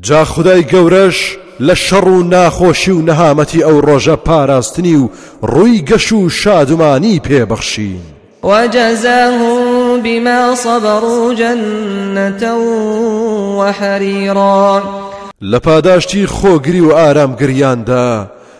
جا خودای گەورەش لە شەڕ و ناخۆشی و نەهامەتی ئەو ڕۆژە پاراستنی و ڕووی گەش و شادومانی پێ بەخشین. وجزاهم بما صبروا جنة وحریرا لە پاداشتی خۆگری و ئارامگریاندا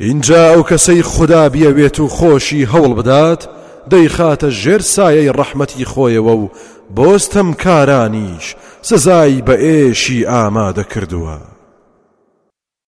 ئینجا ئەو کەسەی خودا بیەوێت و خۆشی هەوڵ بدات دەیخاتە ژێر سایەی ڕەحمەتی خۆیەوە و بۆ ستەمکارانیش سزای بەئێشی ئامادە کردووە.